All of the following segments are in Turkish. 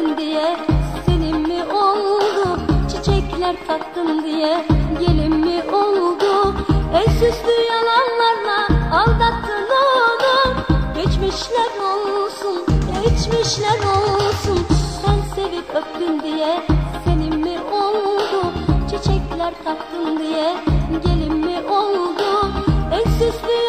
öptün diye senin mi oldu? Çiçekler taktın diye gelin mi oldu? El süslü yalanlarla aldattın onu. Geçmişler olsun, geçmişler olsun. Sen sevip öptün diye senin mi oldu? Çiçekler taktın diye gelin mi oldu? El süslü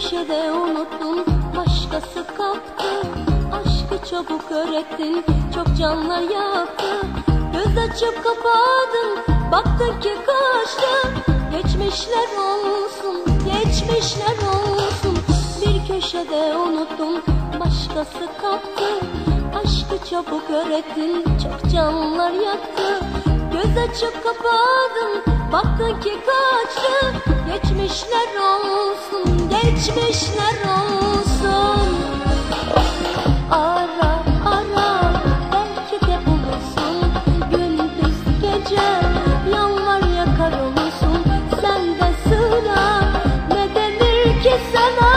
köşede unuttun başkası kaptı. Aşkı çabuk öğrettin çok canlar yaktı. Göz açıp kapadın baktın ki kaçtı. Geçmişler olsun geçmişler olsun. Bir köşede unuttun başkası kaptı. Aşkı çabuk öğrettin çok canlar yaktı. Göz açıp kapadın baktın ki kaçtı. Geçmişler olsun geçmişler olsun. Ara ara belki de olursun. Gündüz gece yanlar yakar olursun. Sende sıra ne denir ki sana?